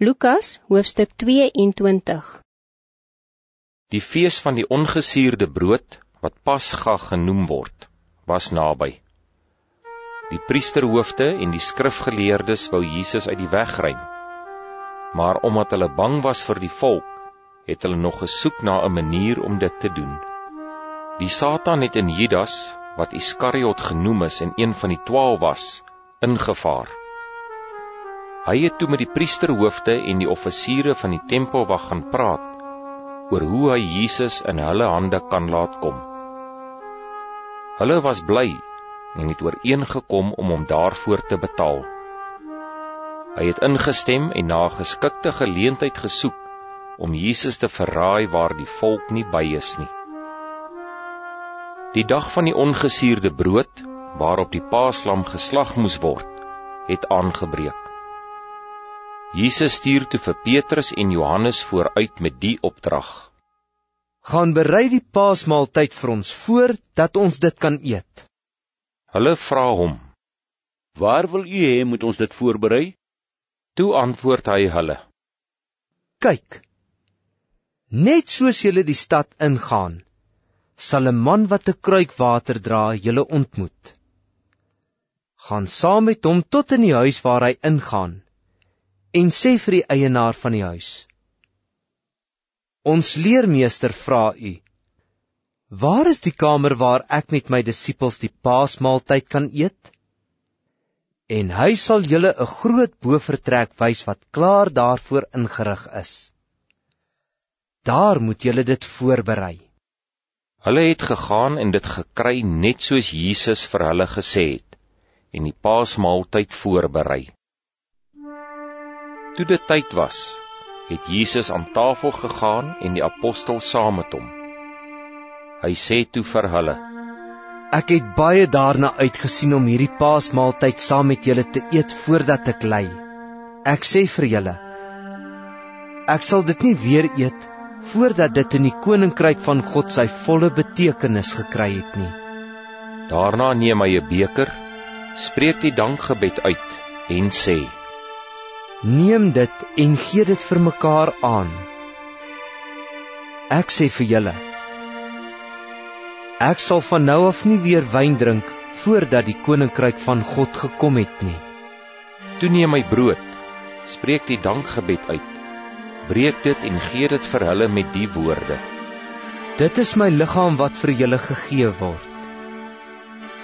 Lukas hoofstuk 22 Die fees van die ongesierde brood, wat Pasga genoem word, was naby. Die priesterhoofde en die skrifgeleerdes wou Jesus uit die weg ruim. Maar omdat hulle bang was vir die volk, het hulle nog gesoek na 'n manier om dit te doen. Die Satan het in Judas, wat Iskariot genoem is en een van die 12 was, ingevaar. Hy het toe met die priesterhoofde en die offisiere van die tempelwag gaan praat oor hoe hy Jesus in hulle hande kan laat kom. Hulle was bly en het ooreengekom om hom daarvoor te betaal. Hy het ingestem en na 'n geskikte geleentheid gesoek om Jesus te verraai waar die volk nie by is nie. Die dag van die ongesuurde brood, waarop die paaslam geslag moes word, het aangebreek. Jesus stuur toe vir Petrus en Johannes vooruit met die opdrag: Gaan berei die Paasmaaltyd vir ons voor dat ons dit kan eet. Hulle vra hom: Waar wil u hê moet ons dit voorberei? Toe antwoord hy hulle: Kyk. Net soos julle die stad ingaan, sal 'n man wat 'n kruik water dra julle ontmoet. Gaan saam met hom tot in die huis waar hy ingaan en sê vir die eienaar van die huis: Ons leermeester vra u: Waar is die kamer waar ek met my disippels die Paasmaaltyd kan eet? En hy sal julle 'n groot bovertrek wys wat klaar daarvoor ingerig is. Daar moet julle dit voorberei. Hulle het gegaan en dit gekry net soos Jesus vir hulle gesê het en die Paasmaaltyd voorberei. Toe dit tyd was, het Jesus aan tafel gegaan en die apostels saam met hom. Hy sê toe vir hulle: Ek het baie daarna uitgesien om hierdie Paasmaaltyd saam met julle te eet voordat ek ly. Ek sê vir julle, ek sal dit nie weer eet voordat dit in die koninkryk van God sy volle betekenis gekry het nie. Daarna neem hy 'n beker, spreek die dankgebed uit en sê: Neem dit en gee dit vir mekaar aan. Ek sê vir julle, ek sal van nou af nie weer wyn drink voordat die koninkryk van God gekom het nie. Toe neem hy brood, spreek die dankgebed uit, breek dit en gee dit vir hulle met die woorde: Dit is my liggaam wat vir julle gegee word.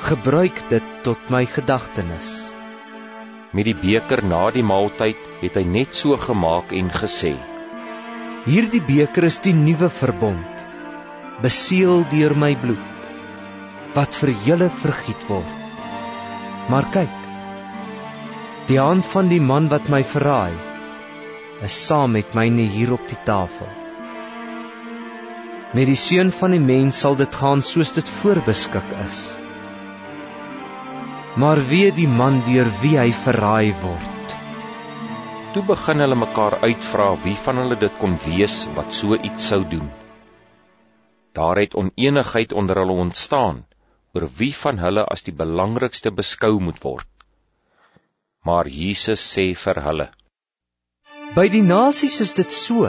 Gebruik dit tot my gedagtenis. Met die beker na die maaltyd het hy net so gemaak en gesê: Hierdie beker is die nuwe verbond, beseël deur my bloed, wat vir julle vergiet word. Maar kyk, die hand van die man wat my verraai, is saam met my hier op die tafel. Met die seun van die mens sal dit gaan soos dit voorbeskik is maar wie die man deur wie hy verraai word. Toe begin hulle mekaar uitvra wie van hulle dit kon wees wat so iets sou doen. Daar het oneenigheid onder hulle ontstaan oor wie van hulle as die belangrikste beskou moet word. Maar Jesus sê vir hulle: By die nasies is dit so.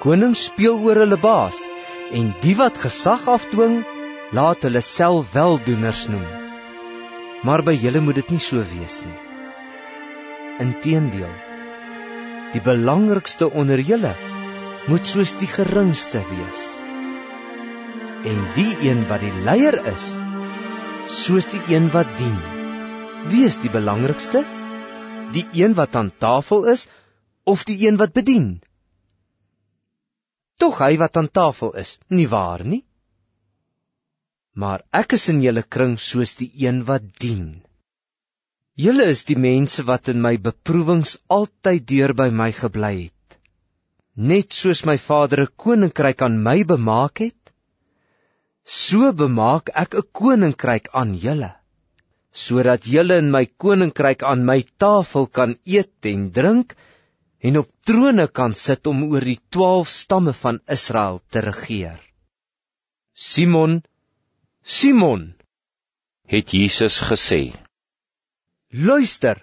Konings speel oor hulle baas en die wat gesag afdwing, laat hulle self weldoeners noem maar by julle moet dit nie so wees nie. Inteendeel, die belangrikste onder julle moet soos die geringste wees. En die een wat die leier is, soos die een wat dien. Wie is die belangrikste? Die een wat aan tafel is of die een wat bedien? Tog hy wat aan tafel is, nie waar nie? Maar ek is in julle kring soos die een wat dien. Julle is die mense wat in my beproewings altyd deur by my gebly het. Net soos my Vader 'n koninkryk aan my bemaak het, so bemaak ek 'n koninkryk aan julle, sodat julle in my koninkryk aan my tafel kan eet en drink en op trone kan sit om oor die 12 stamme van Israel te regeer. Simon Simon, het Jesus gesê. Luister.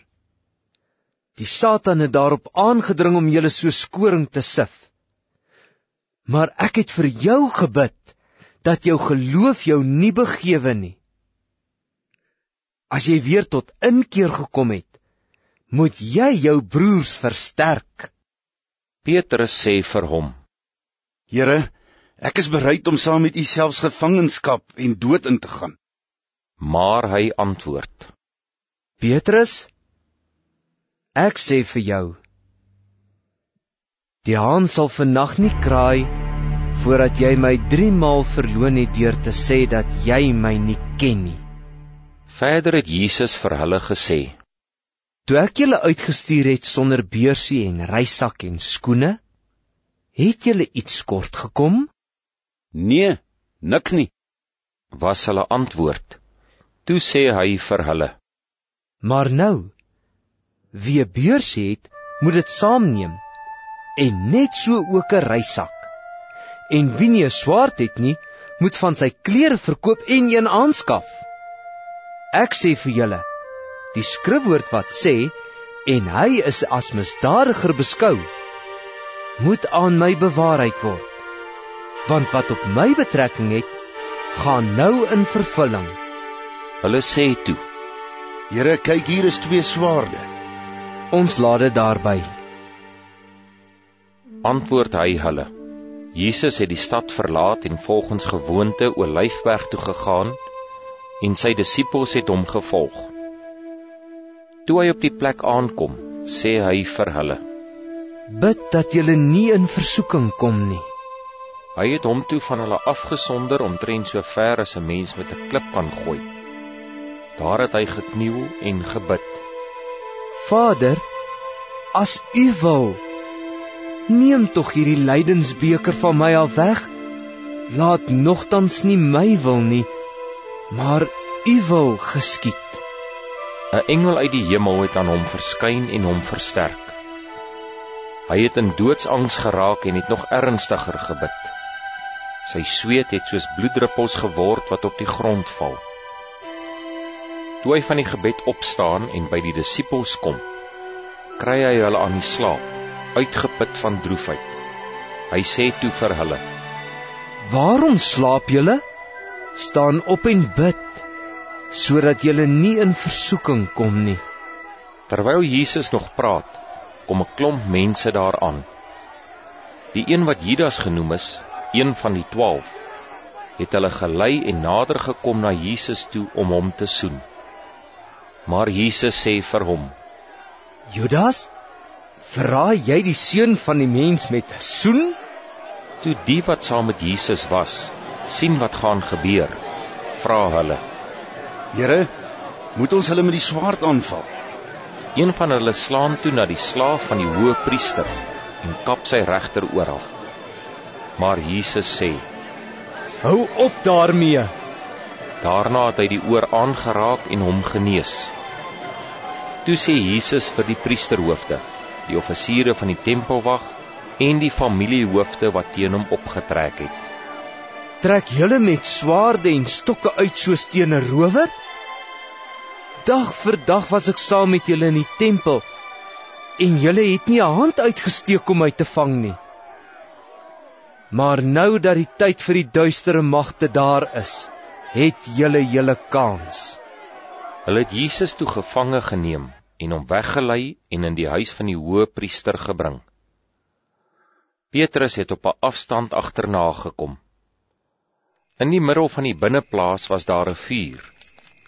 Die Satan het daarop aangedring om julle so skoring te sif. Maar ek het vir jou gebid dat jou geloof jou nie begewe nie. As jy weer tot inkeer gekom het, moet jy jou broers versterk. Petrus sê vir hom: Here, ek is bereid om saam met u selfs gevangenskap en dood in te gaan. Maar hy antwoord: Petrus, ek sê vir jou, die haan sal vannag nie kraai voordat jy my 3 maal verloon het deur te sê dat jy my nie ken nie. Verder het Jesus vir hulle gesê: Toe ek julle uitgestuur het sonder beursie en reisak en skoene, het julle iets kort gekom? Nee, niks nie. Was hulle antwoord. Toe sê hy vir hulle: Maar nou, wie 'n beursie het, moet dit saamneem en net so ook 'n reisak. En wie nie 'n swaard het nie, moet van sy klere verkoop en een aanskaf. Ek sê vir julle, die skrifwoord wat sê en hy is as misdadiger beskou, moet aan my bewaarheid word. Want wat op my betrekking het, gaan nou in vervulling. Hulle sê toe: Here, kyk hier is twee swaarde. Ons laat dit daarby. Antwoord hy hulle: Jesus het die stad verlaat en volgens gewoonte Olyfberg toe gegaan en sy disippels het hom gevolg. Toe hy op die plek aankom, sê hy vir hulle: Bid dat julle nie in versoeking kom nie. Hy het hom toe van hulle afgesonder omtrent so ver as 'n mens met 'n klip kan gooi. Daar het hy gekniel en gebid: Vader, as U wil, neem tog hierdie lydensbeker van my af weg. Laat nogtans nie my wil nie, maar U wil geskied. 'n Engel uit die hemel het aan hom verskyn en hom versterk. Hy het in doodsangs geraak en het nog ernstiger gebid. Sy sweet het soos bloeddruppels geword wat op die grond val. Toe hy van die gebed opstaan en by die disippels kom, kry hy hulle aan die slaap, uitgeput van droefheid. Hy sê toe vir hulle: Waarom slaap julle? Staan op en bid sodat julle nie in versoeking kom nie. Terwyl Jesus nog praat, kom 'n klomp mense daaraan. Die een wat Judas genoem is, een van die 12, het hulle gelei en nader gekom na Jesus toe om hom te soen. Maar Jesus sê vir hom: Judas, verraai jy die seun van die mens met 'n soen? Toe die wat saam met Jesus was, sien wat gaan gebeur, vra hulle: Here, moet ons hulle met die swaard aanval? Een van hulle slaan toe na die slaaf van die hoë priester en kap sy regteroor af. Maar Jesus sê: Hou op daarmee. Daarna het hy die oor aangeraak en hom genees. Toe sê Jesus vir die priesterhoofde, die offisiere van die tempelwag en die familiehoofde wat teen hom opgetrek het: Trek julle met swaarde en stokke uit soos teen 'n rower? Dag vir dag was ek saam met julle in die tempel en julle het nie 'n hand uitgesteek om my te vang nie. Maar nou dat die tyd vir die duistere magte daar is, het julle julle kans. Hulle het Jesus toe gevange geneem en hom weggelei en in die huis van die hoëpriester gebring. Petrus het op 'n afstand agterna gekom. In die middel van die binneplaas was daar 'n vuur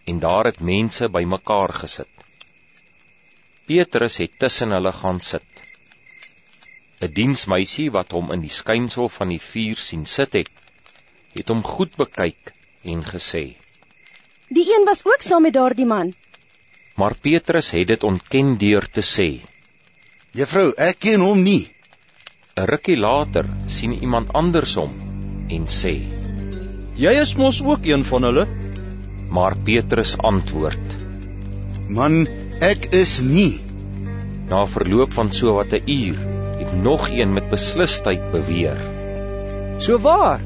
en daar het mense bymekaar gesit. Petrus het tussen hulle gaan sit. 'n Diensmeisie wat hom in die skynsel van die vuur sien sit het, het hom goed bekyk en gesê: Die een was ook saam met daardie man. Maar Petrus het dit ontken deur te sê: Juffrou, ek ken hom nie. 'n Rukkie later sien iemand andersom en sê: Jy is mos ook een van hulle? Maar Petrus antwoord: Man, ek is nie. Na verloop van so wat 'n uur nog een met beslisheid beweer: So waar.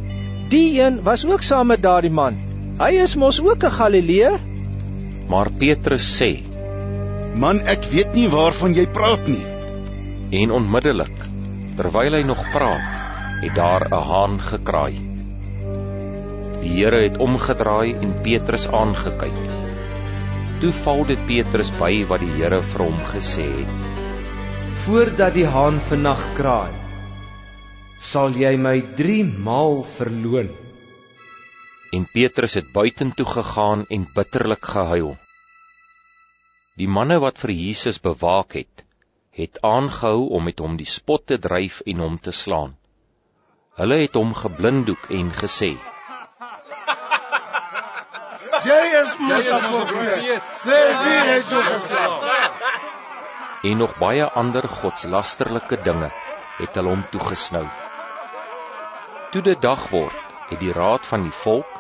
Die een was ook saam met daardie man. Hy is mos ook 'n Galileër. Maar Petrus sê: Man, ek weet nie waarvan jy praat nie. En onmiddellik, terwyl hy nog praat, het daar 'n haan gekraai. Die Here het omgedraai en Petrus aangekyk. Toe val dit Petrus by wat die Here vir hom gesê het: Voordat die haan vannag kraai, sal jy my 3 maal verloon. En Petrus het buitentoe gegaan en bitterlik gehuil. Die manne wat vir Jesus bewaak het, het aangehou om met hom die spot te dryf en hom te slaan. Hulle het hom geblindoek en gesê: Jy is mos 'n profeet. Sê wie het jou geslaan? En nog baie ander godslasterlike dinge het hulle hom toegesnou. Toe dit dag word, het die raad van die volk,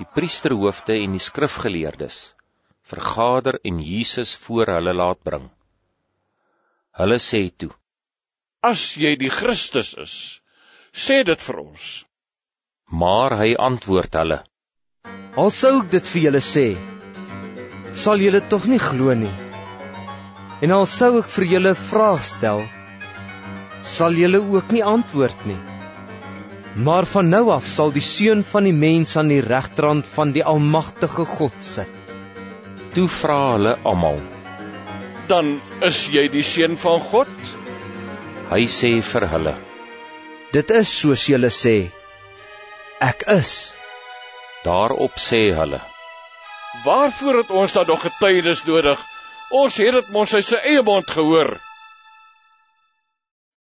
die priesterhoofde en die skrifgeleerdes vergader en Jesus voor hulle laat bring. Hulle sê toe: As jy die Christus is, sê dit vir ons. Maar hy antwoord hulle: Al sou ek dit vir julle sê, sal julle tog nie glo nie. En al sou ek vir julle 'n vraag stel, sal julle ook nie antwoord nie. Maar van nou af sal die seun van die mens aan die regterrand van die almagtige God sit. Toe vra hulle almal: Dan is jy die seun van God? Hy sê vir hulle: Dit is soos julle sê. Ek is. Daarop sê hulle: Waarvoor het ons dan nog getuienis nodig? Ons het dit mos uit sy eie mond gehoor.